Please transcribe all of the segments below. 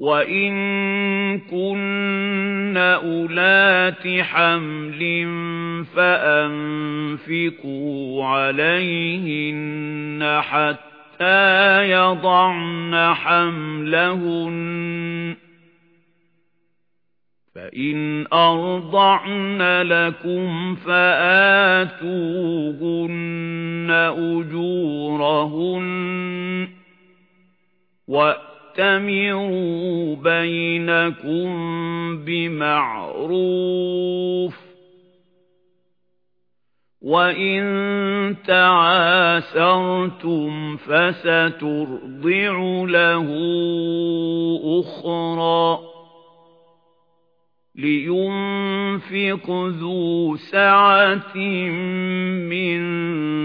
وَإِن كُنَّ أُولَاتِ حَمْلٍ فَأَنفِقُوا عَلَيْهِنَّ حَتَّى يَضَعْنَ حَمْلَهُنَّ فَإِنْ أَرْضَعْنَ لَكُمْ فَآتُوهُنَّ أُجُورَهُنَّ وَأْتَمِرُوا بَيْنَكُمْ بِمَعْرُوفٍ وَإِن تَعَاسَرْتُمْ فَسَتُرْضِعُ لَهُ أُخْرَى لِيُنْفِقْ ذُو سَعَةٍ مِنْ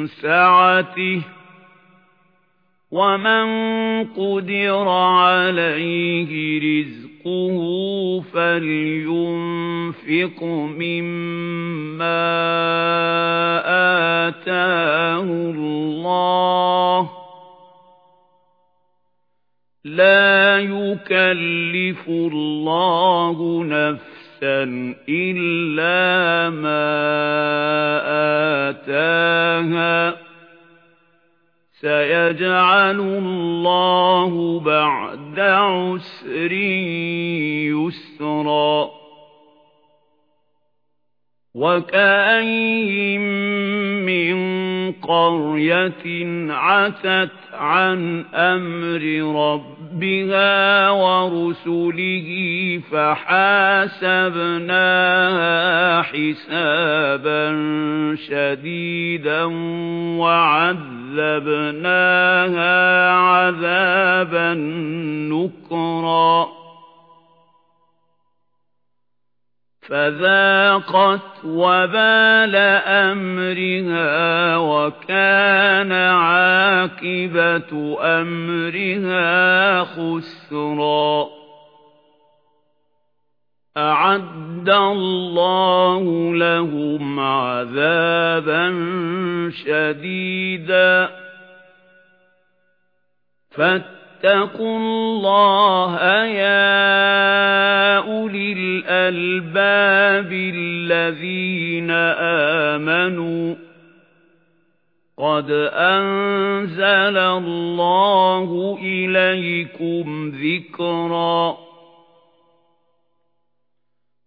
سَعَتِهِ وَمَنْ قُدِرَ عَلَيْهِ رِزْقُهُ فَلْيُنْفِقْ مِمَّا آتَاهُ اللَّهُ لَا يُكَلِّفُ اللَّهُ نَفْسًا إِلَّا مَا آتَاهَا سَيَجْعَلُ اللَّهُ بَعْدَ عُسْرٍ يُسْرًا. وَكَأَيِّن مِّن قَرْيَةٍ عَتَتْ عَنْ أَمْرِ رَبِّهَا وَرُسُلِهِ فَحَاسَبْنَاهَا حِسَابًا شَدِيدًا وَعَذَّبْنَاهَا عَذَابًا نُكْرًا. فَذَاقَتْ وَبَالَ أَمْرِهَا وَكَانَ عَاقِبَةُ أَمْرِهَا خُسْرًا. أَعَدَّ اللَّهُ لَهُمْ عَذَابًا شَدِيدًا. فَاتَّقُوا اللَّهَ يَا أُولِي الْأَلْبَابِ الَّذِينَ آمَنُوا. قَدْ أَنزَلَ اللَّهُ إِلَيْكُمْ ذِكْرًا.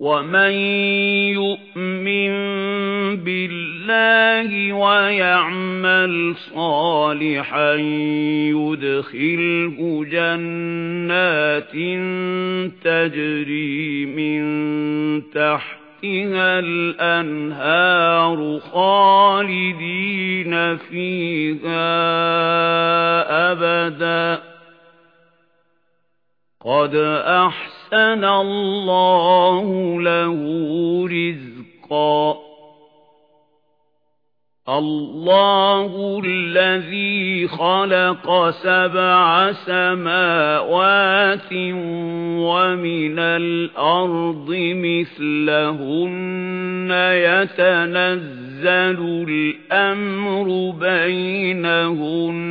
وَمَن يُؤْمِن بِاللَّهِ وَيَعْمَلْ صَالِحًا يُدْخِلْهُ جَنَّاتٍ تَجْرِي مِن تَحْتِهَا الْأَنْهَارُ خَالِدِينَ فِيهَا أَبَدًا قَدْ أَحْسَنَ اللَّهُ لَهُ رِزْقًا. اللَّهُ الَّذِي خَلَقَ سَبْعَ سَمَاوَاتٍ وَمِنَ الْأَرْضِ مِثْلَهُنَّ يَتَنَزَّلُ الْأَمْرُ بَيْنَهُنَّ